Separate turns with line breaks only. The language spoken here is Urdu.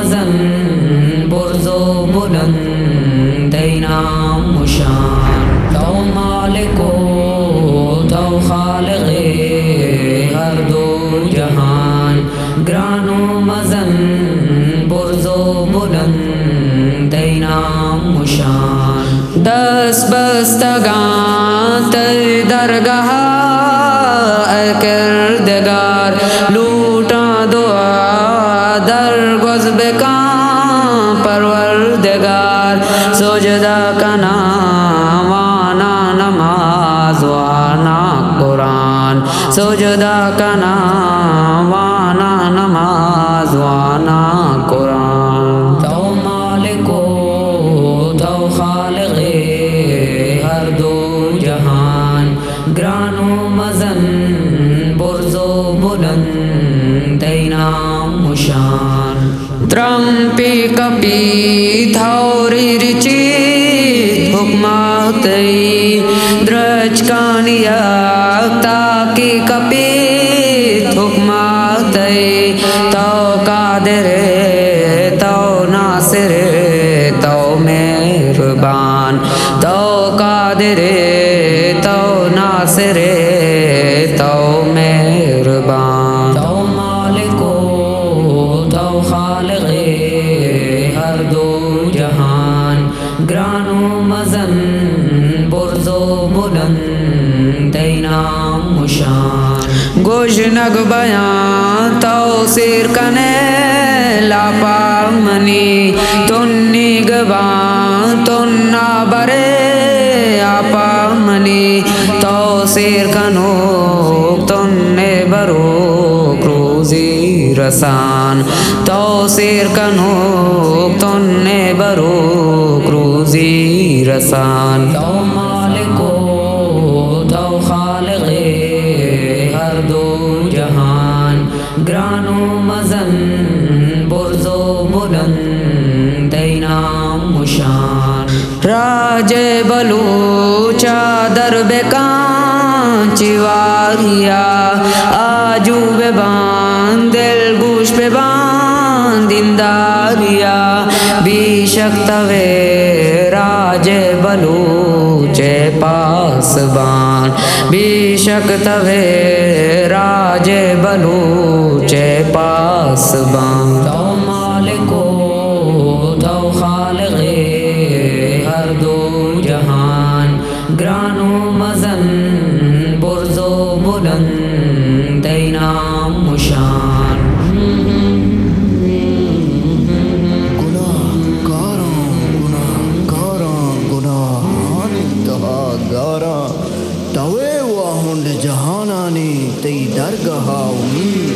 مزن برز و بلند نام مشان۔ جہان گران و مزن، برز و بلند نام مشان دس بستگان، تر درگاہ کردگار، لوٹا دعا، در گزب کان پروردگار، سجدہ کنا وانا سجدہ کنا وانا نماز وانا قرآن۔ تو مالکو تو خالق ہر دو جہان۔ گرانو مزن برزو بلند نام مشان۔ ترمپی کپی تھوری رچی حکمات قادر تو ناصر تو مہربان۔ تو مالکو تو خالق ہر دو جہان۔ گرانو مزن برزو بلند نام مشان گوش نگ بیان تو سیر کنے لاپا منی تنی گبان تنا برے سیر کنو تن برو کروزی رسان تو سیر کنو تن برو کروزی رسان تو مالکو تو خالق ہر دو جہان گرانو مزن برزو بلند نام مشان راج بلو چادر بکان چواریا آجو بے بان، دل گوش پہ بان دنداریا بھی شکتوے راج بلو چے پاس بان۔ بھی شکتوے راج بلو چے پاس بان۔ بلند نام مشان
گناہ توے واہنڈ جہانانی تی درگاہ امید